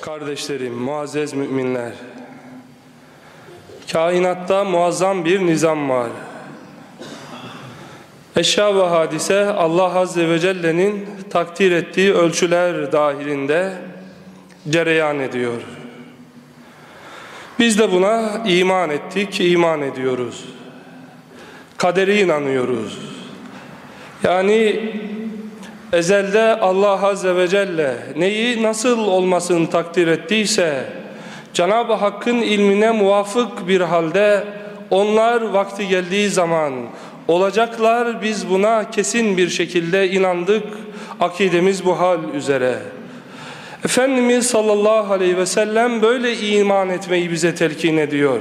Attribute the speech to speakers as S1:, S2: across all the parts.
S1: Kardeşlerim, muazzez müminler. Kainatta muazzam bir nizam var. Eşya ve hadise Allah Azze ve Celle'nin takdir ettiği ölçüler dahilinde cereyan ediyor. Biz de buna iman ettik, iman ediyoruz. Kaderi inanıyoruz. Yani ezelde Allah Azze ve Celle neyi nasıl olmasını takdir ettiyse Cenab-ı Hakk'ın ilmine muvafık bir halde onlar vakti geldiği zaman olacaklar biz buna kesin bir şekilde inandık akidemiz bu hal üzere. Efendimiz sallallahu aleyhi ve sellem böyle iman etmeyi bize telkin ediyor.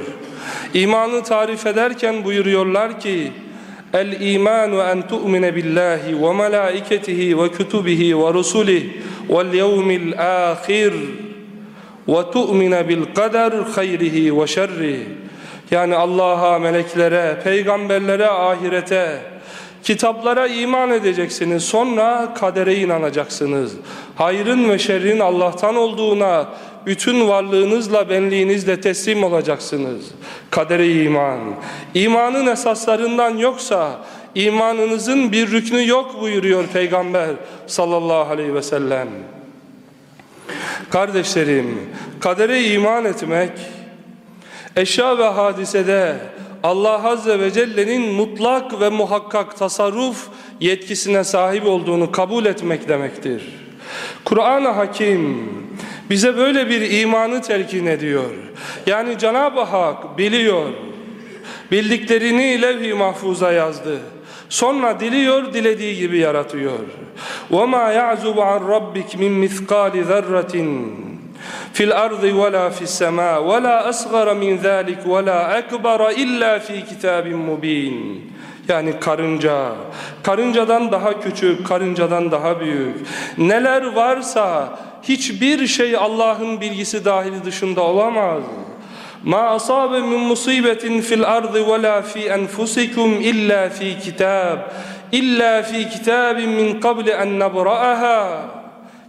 S1: İmanı tarif ederken buyuruyorlar ki الإيمان أن تؤمن بالله وملائكته وكتبه ورسله واليوم الآخر وتؤمن بالقدر خيره وشره yani Allah'a, meleklere, peygamberlere, ahirete, kitaplara iman edeceksiniz. Sonra kadere inanacaksınız. Hayrın ve şerrin Allah'tan olduğuna bütün varlığınızla, benliğinizle teslim olacaksınız. Kadere iman. İmanın esaslarından yoksa imanınızın bir rüknü yok buyuruyor Peygamber sallallahu aleyhi ve sellem. Kardeşlerim, kadere iman etmek, eşya ve hadisede Allah Azze ve Celle'nin mutlak ve muhakkak tasarruf yetkisine sahip olduğunu kabul etmek demektir. Kur'an-ı Hakim bize böyle bir imanı telkin ediyor. Yani Cenab-ı Hak biliyor, bildiklerini levh-i mahfuza yazdı. Sonra diliyor, dilediği gibi yaratıyor. وَمَا يَعْزُبُ عَنْ رَبِّكْ مِنْ مِثْقَالِ ذَرَّةٍ في الأرض ولا في السماء ولا أصغر من ذلك ولا أكبر إلا في كتاب مبين yani karınca, karıncadan daha küçük, karıncadan daha büyük. Neler varsa hiçbir şey Allah'ın bilgisi dahili dışında olamaz. Ma asabe min musibetin fil ardı ve la fi enfusikum illa fi kitab. İlla fi kitabin min qabli en nebra'aha.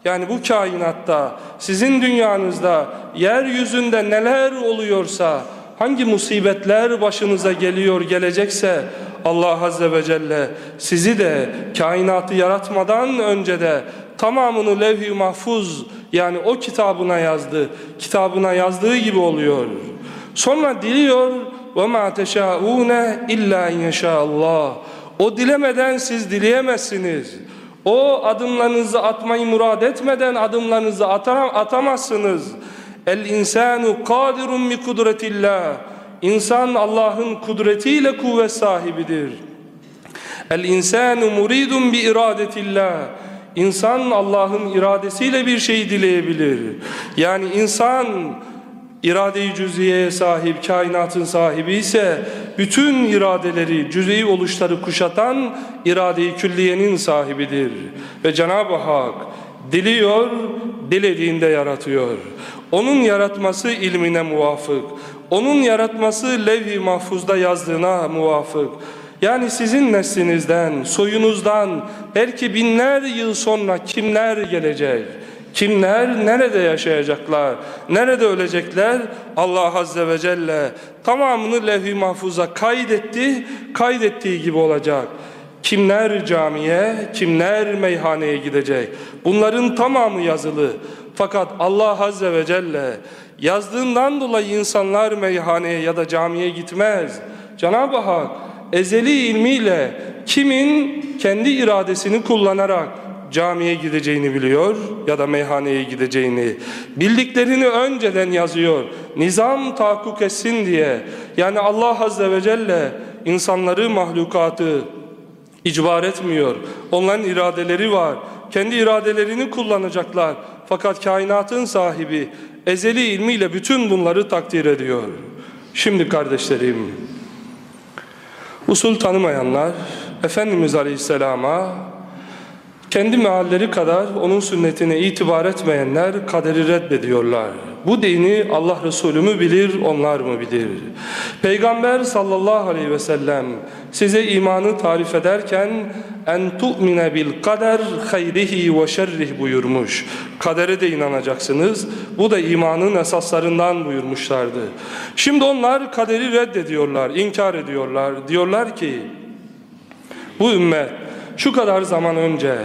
S1: Yani bu kainatta, sizin dünyanızda, yeryüzünde neler oluyorsa, hangi musibetler başınıza geliyor, gelecekse Allah Azze ve Celle sizi de kainatı yaratmadan önce de tamamını levh-i mahfuz yani o kitabına yazdı, kitabına yazdığı gibi oluyor. Sonra diliyor ve ma teşaune illa inşaallah. O dilemeden siz dileyemezsiniz. O adımlarınızı atmayı murad etmeden adımlarınızı atamazsınız. El insanu kadirun bi kudretillah. İnsan Allah'ın kudretiyle kuvvet sahibidir. El insanu muridun bi iradetillah. İnsan Allah'ın iradesiyle bir şey dileyebilir. Yani insan irade-i cüziyeye sahip, kainatın sahibi ise bütün iradeleri, cüz'i oluşları kuşatan irade-i külliyenin sahibidir. Ve Cenab-ı Hak diliyor, dilediğinde yaratıyor. Onun yaratması ilmine muvafık. Onun yaratması levh-i mahfuzda yazdığına muvafık. Yani sizin neslinizden, soyunuzdan belki binler yıl sonra kimler gelecek? Kimler nerede yaşayacaklar? Nerede ölecekler? Allah Azze ve Celle tamamını levh-i mahfuza kaydetti, kaydettiği gibi olacak. Kimler camiye, kimler meyhaneye gidecek? Bunların tamamı yazılı. Fakat Allah Azze ve Celle yazdığından dolayı insanlar meyhaneye ya da camiye gitmez. Cenab-ı Hak ezeli ilmiyle kimin kendi iradesini kullanarak camiye gideceğini biliyor ya da meyhaneye gideceğini bildiklerini önceden yazıyor. Nizam tahakkuk etsin diye. Yani Allah Azze ve Celle insanları mahlukatı icbar etmiyor. Onların iradeleri var. Kendi iradelerini kullanacaklar. Fakat kainatın sahibi ezeli ilmiyle bütün bunları takdir ediyor. Şimdi kardeşlerim usul tanımayanlar Efendimiz Aleyhisselam'a kendi mealleri kadar onun sünnetine itibar etmeyenler kaderi reddediyorlar. Bu dini Allah Resulü mü bilir, onlar mı bilir? Peygamber sallallahu aleyhi ve sellem size imanı tarif ederken en tu'mine bil kader hayrihi ve şerrih buyurmuş. Kadere de inanacaksınız. Bu da imanın esaslarından buyurmuşlardı. Şimdi onlar kaderi reddediyorlar, inkar ediyorlar. Diyorlar ki bu ümmet şu kadar zaman önce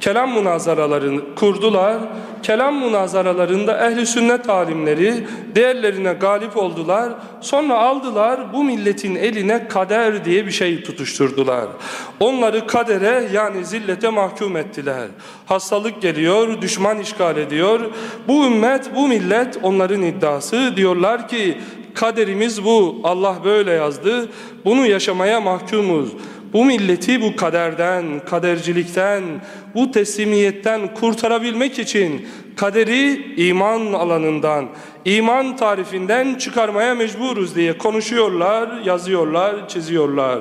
S1: kelam münazaralarını kurdular. Kelam münazaralarında ehli sünnet alimleri değerlerine galip oldular. Sonra aldılar bu milletin eline kader diye bir şey tutuşturdular. Onları kadere yani zillete mahkum ettiler. Hastalık geliyor, düşman işgal ediyor. Bu ümmet, bu millet onların iddiası diyorlar ki kaderimiz bu. Allah böyle yazdı. Bunu yaşamaya mahkumuz. Bu milleti bu kaderden, kadercilikten, bu teslimiyetten kurtarabilmek için kaderi iman alanından, iman tarifinden çıkarmaya mecburuz diye konuşuyorlar, yazıyorlar, çiziyorlar.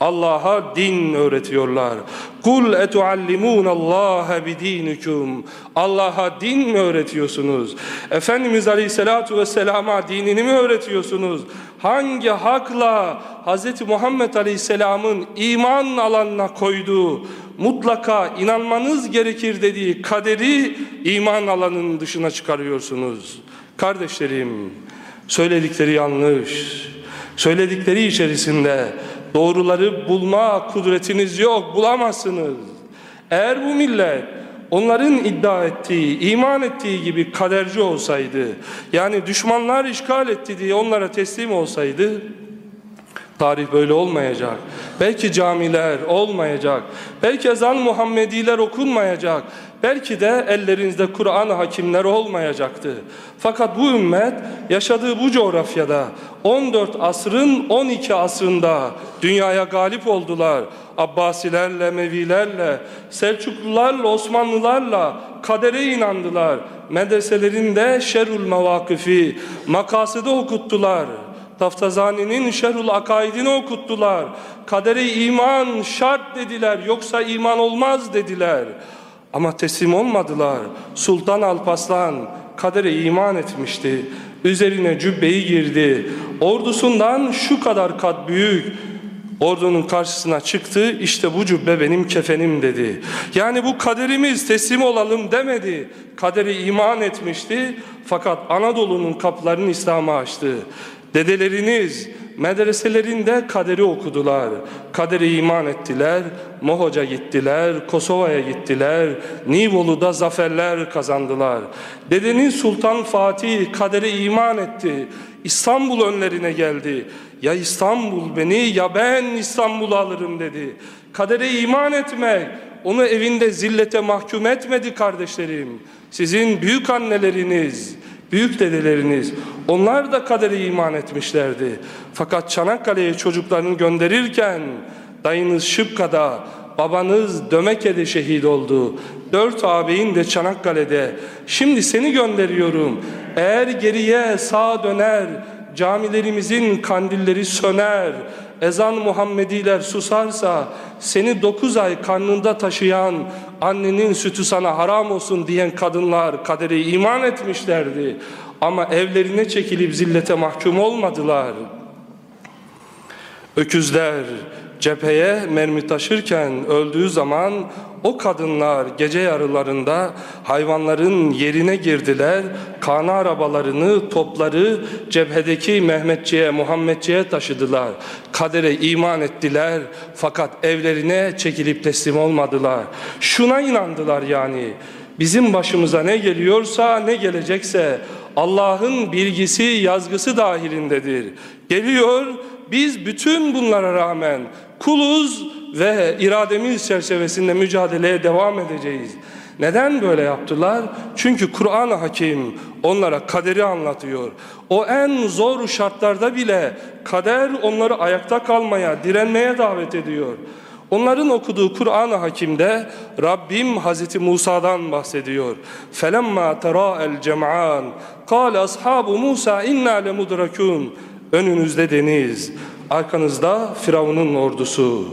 S1: Allah'a din öğretiyorlar. Kul etuallimun Allah bidinikum. Allah'a din mi öğretiyorsunuz? Efendimiz Aleyhisselatu vesselama dinini mi öğretiyorsunuz? Hangi hakla Hz. Muhammed Aleyhisselam'ın iman alanına koyduğu mutlaka inanmanız gerekir dediği kaderi iman alanının dışına çıkarıyorsunuz. Kardeşlerim söyledikleri yanlış. Söyledikleri içerisinde doğruları bulma kudretiniz yok, bulamazsınız. Eğer bu millet onların iddia ettiği, iman ettiği gibi kaderci olsaydı, yani düşmanlar işgal etti diye onlara teslim olsaydı, tarih böyle olmayacak. Belki camiler olmayacak. Belki ezan Muhammediler okunmayacak. Belki de ellerinizde Kur'an hakimler olmayacaktı. Fakat bu ümmet yaşadığı bu coğrafyada 14 asrın 12 asrında dünyaya galip oldular. Abbasilerle, Mevilerle, Selçuklularla, Osmanlılarla kadere inandılar. Medreselerinde şerul mevakifi, makasıda okuttular. Taftazani'nin şerhul akaidini okuttular. Kadere iman şart dediler yoksa iman olmaz dediler. Ama teslim olmadılar. Sultan Alpaslan kadere iman etmişti. Üzerine cübbeyi girdi. Ordusundan şu kadar kat büyük ordunun karşısına çıktı. İşte bu cübbe benim kefenim dedi. Yani bu kaderimiz teslim olalım demedi. Kadere iman etmişti. Fakat Anadolu'nun kapılarını İslam'a açtı. Dedeleriniz medreselerinde kaderi okudular. Kaderi iman ettiler. Mohoca gittiler. Kosova'ya gittiler. Nivolu'da zaferler kazandılar. Dedeniz Sultan Fatih kadere iman etti. İstanbul önlerine geldi. Ya İstanbul beni ya ben İstanbul'u alırım dedi. Kadere iman etmek onu evinde zillete mahkum etmedi kardeşlerim. Sizin büyük anneleriniz, büyük dedeleriniz onlar da kadere iman etmişlerdi. Fakat Çanakkale'ye çocuklarını gönderirken dayınız Şıpka'da, babanız Dömeke'de şehit oldu. Dört ağabeyin de Çanakkale'de. Şimdi seni gönderiyorum. Eğer geriye sağa döner, camilerimizin kandilleri söner, ezan Muhammediler susarsa seni dokuz ay karnında taşıyan annenin sütü sana haram olsun diyen kadınlar kadere iman etmişlerdi. Ama evlerine çekilip zillete mahkum olmadılar. Öküzler cepheye mermi taşırken öldüğü zaman o kadınlar gece yarılarında hayvanların yerine girdiler. Kana arabalarını, topları cephedeki Mehmetçiğe, Muhammedçiğe taşıdılar. Kadere iman ettiler fakat evlerine çekilip teslim olmadılar. Şuna inandılar yani. Bizim başımıza ne geliyorsa ne gelecekse Allah'ın bilgisi, yazgısı dahilindedir. Geliyor, biz bütün bunlara rağmen kuluz ve irademiz çerçevesinde mücadeleye devam edeceğiz. Neden böyle yaptılar? Çünkü Kur'an-ı Hakim onlara kaderi anlatıyor. O en zor şartlarda bile kader onları ayakta kalmaya, direnmeye davet ediyor. Onların okuduğu Kur'an-ı Hakim'de Rabbim Hazreti Musa'dan bahsediyor. Felemma tara el cem'an kâle ashabu Musa inna lemudrakun. Önünüzde deniz, arkanızda Firavun'un ordusu.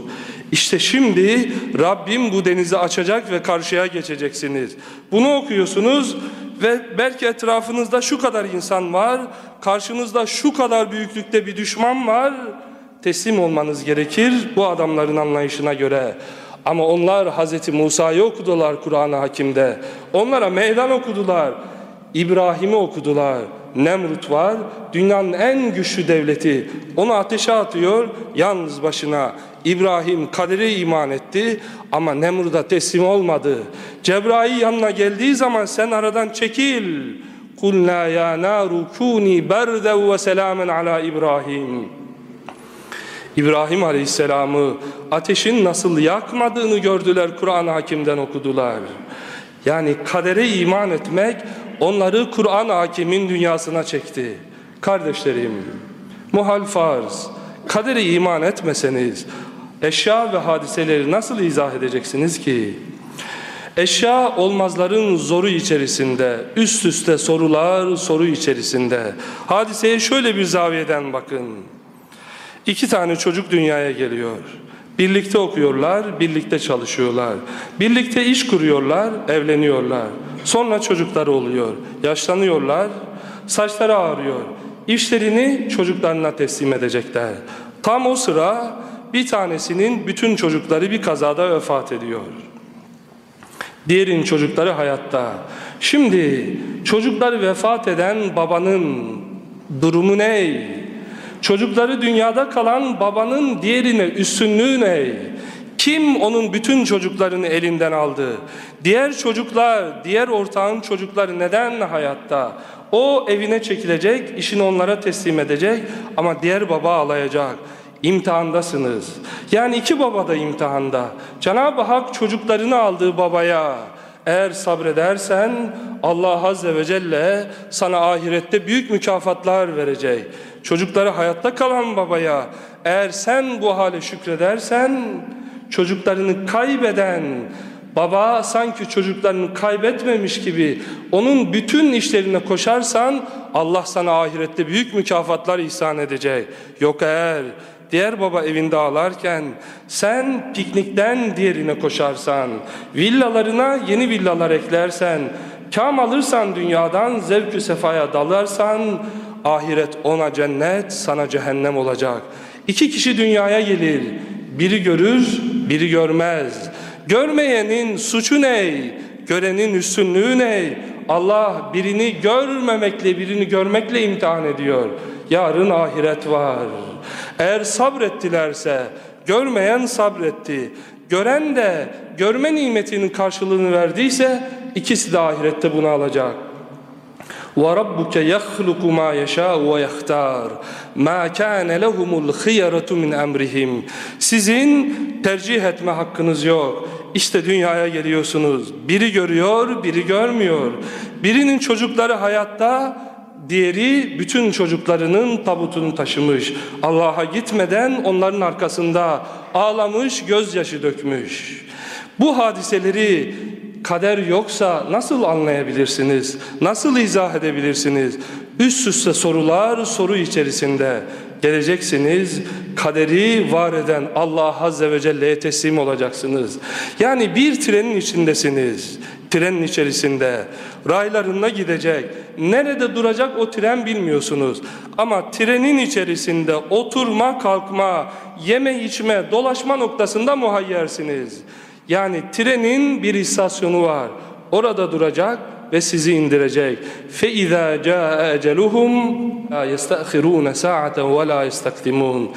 S1: İşte şimdi Rabbim bu denizi açacak ve karşıya geçeceksiniz. Bunu okuyorsunuz. ve belki etrafınızda şu kadar insan var, karşınızda şu kadar büyüklükte bir düşman var. Teslim olmanız gerekir bu adamların anlayışına göre. Ama onlar Hazreti Musa'yı okudular Kur'an-ı Hakim'de. Onlara meydan okudular. İbrahim'i okudular. Nemrut var. Dünyanın en güçlü devleti. Onu ateşe atıyor yalnız başına. İbrahim kadere iman etti ama Nemrut'a teslim olmadı. Cebrail yanına geldiği zaman sen aradan çekil. Kulna ya naru kuni berden ve selamen ala İbrahim. İbrahim Aleyhisselam'ı ateşin nasıl yakmadığını gördüler Kur'an-ı Hakim'den okudular. Yani kadere iman etmek onları Kur'an-ı Hakim'in dünyasına çekti. Kardeşlerim, muhal farz, kadere iman etmeseniz eşya ve hadiseleri nasıl izah edeceksiniz ki? Eşya olmazların zoru içerisinde, üst üste sorular soru içerisinde. Hadiseye şöyle bir zaviyeden bakın. İki tane çocuk dünyaya geliyor. Birlikte okuyorlar, birlikte çalışıyorlar. Birlikte iş kuruyorlar, evleniyorlar. Sonra çocukları oluyor. Yaşlanıyorlar, saçları ağrıyor. İşlerini çocuklarına teslim edecekler. Tam o sıra bir tanesinin bütün çocukları bir kazada vefat ediyor. Diğerinin çocukları hayatta. Şimdi çocukları vefat eden babanın durumu ne? Çocukları dünyada kalan babanın diğerine üstünlüğü ne? Kim onun bütün çocuklarını elinden aldı? Diğer çocuklar, diğer ortağın çocukları neden hayatta? O evine çekilecek, işini onlara teslim edecek ama diğer baba alayacak. İmtihandasınız. Yani iki baba da imtihanda. Cenab-ı Hak çocuklarını aldığı babaya eğer sabredersen Allah Azze ve Celle sana ahirette büyük mükafatlar verecek. Çocukları hayatta kalan babaya eğer sen bu hale şükredersen çocuklarını kaybeden baba sanki çocuklarını kaybetmemiş gibi onun bütün işlerine koşarsan Allah sana ahirette büyük mükafatlar ihsan edecek. Yok eğer diğer baba evinde ağlarken sen piknikten diğerine koşarsan, villalarına yeni villalar eklersen, kam alırsan dünyadan zevkü sefaya dalarsan ahiret ona cennet sana cehennem olacak. İki kişi dünyaya gelir, biri görür, biri görmez. Görmeyenin suçu ne? Görenin üstünlüğü ne? Allah birini görmemekle birini görmekle imtihan ediyor. Yarın ahiret var. Eğer sabrettilerse görmeyen sabretti. Gören de görme nimetinin karşılığını verdiyse ikisi de ahirette bunu alacak. وَرَبُّكَ يَخْلُقُ مَا يَشَاءُ وَيَخْتَارُ مَا كَانَ لَهُمُ الْخِيَرَةُ مِنْ أَمْرِهِمْ Sizin tercih etme hakkınız yok. İşte dünyaya geliyorsunuz. Biri görüyor, biri görmüyor. Birinin çocukları hayatta, Diğeri bütün çocuklarının tabutunu taşımış. Allah'a gitmeden onların arkasında ağlamış, gözyaşı dökmüş. Bu hadiseleri kader yoksa nasıl anlayabilirsiniz? Nasıl izah edebilirsiniz? Üst üste sorular soru içerisinde geleceksiniz. Kaderi var eden Allah Azze ve Celle'ye teslim olacaksınız. Yani bir trenin içindesiniz. Trenin içerisinde raylarına gidecek. Nerede duracak o tren bilmiyorsunuz. Ama trenin içerisinde oturma, kalkma, yeme, içme, dolaşma noktasında muhayyersiniz. Yani trenin bir istasyonu var. Orada duracak ve sizi indirecek. فَاِذَا جَاءَ اَجَلُهُمْ لَا يَسْتَأْخِرُونَ سَاعَةً وَلَا يَسْتَقْدِمُونَ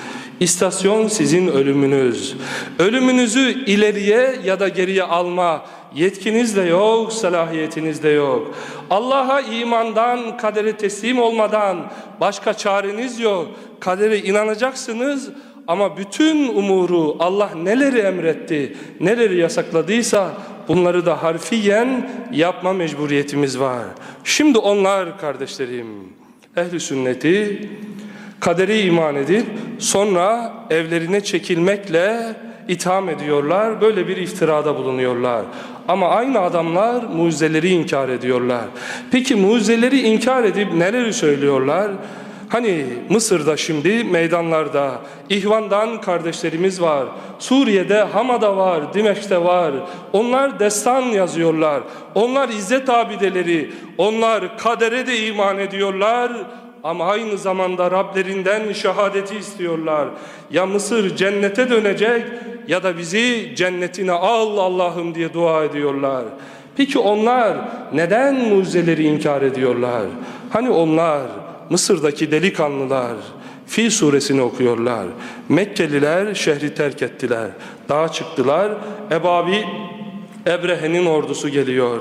S1: İstasyon sizin ölümünüz. Ölümünüzü ileriye ya da geriye alma yetkiniz de yok, salahiyetiniz de yok. Allah'a imandan, kadere teslim olmadan başka çareniz yok. Kadere inanacaksınız ama bütün umuru Allah neleri emretti, neleri yasakladıysa bunları da harfiyen yapma mecburiyetimiz var. Şimdi onlar kardeşlerim, ehli sünneti kaderi iman edip sonra evlerine çekilmekle itham ediyorlar. Böyle bir iftirada bulunuyorlar. Ama aynı adamlar mucizeleri inkar ediyorlar. Peki mucizeleri inkar edip neleri söylüyorlar? Hani Mısır'da şimdi meydanlarda İhvan'dan kardeşlerimiz var. Suriye'de Hama'da var, Dimeş'te var. Onlar destan yazıyorlar. Onlar izzet abideleri. Onlar kadere de iman ediyorlar. Ama aynı zamanda Rablerinden şehadeti istiyorlar. Ya Mısır cennete dönecek ya da bizi cennetine al Allah'ım diye dua ediyorlar. Peki onlar neden mucizeleri inkar ediyorlar? Hani onlar Mısır'daki delikanlılar Fil suresini okuyorlar. Mekkeliler şehri terk ettiler. Dağa çıktılar. Ebabi Ebrehe'nin ordusu geliyor.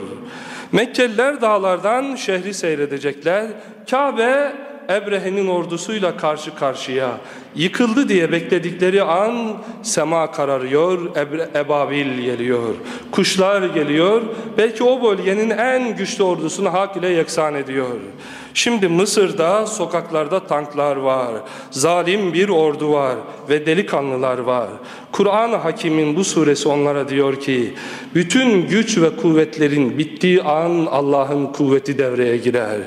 S1: Mekkeliler dağlardan şehri seyredecekler. Kabe Ebrehe'nin ordusuyla karşı karşıya yıkıldı diye bekledikleri an sema kararıyor, Ebre, Ebabil geliyor, kuşlar geliyor. Belki o bölgenin en güçlü ordusunu hak ile yeksan ediyor. Şimdi Mısır'da sokaklarda tanklar var, zalim bir ordu var ve delikanlılar var. Kur'an-ı Hakim'in bu suresi onlara diyor ki, bütün güç ve kuvvetlerin bittiği an Allah'ın kuvveti devreye girer.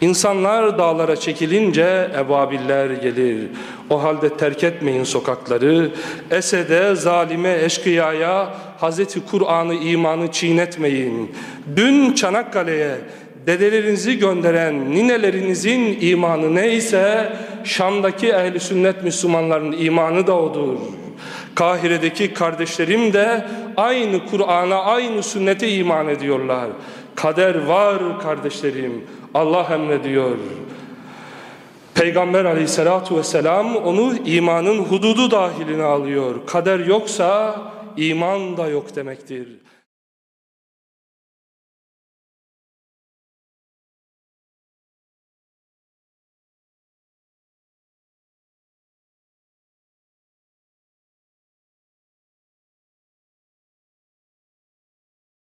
S1: İnsanlar dağlara çekilince ebabiller gelir. O halde terk etmeyin sokakları. Esede, zalime, eşkıyaya Hazreti Kur'an'ı, imanı çiğnetmeyin. Dün Çanakkale'ye dedelerinizi gönderen ninelerinizin imanı neyse Şam'daki ehli sünnet Müslümanların imanı da odur. Kahire'deki kardeşlerim de aynı Kur'an'a, aynı sünnete iman ediyorlar. Kader var kardeşlerim. Allah emrediyor. Peygamber aleyhissalatu vesselam onu imanın hududu dahiline alıyor. Kader yoksa iman da yok demektir.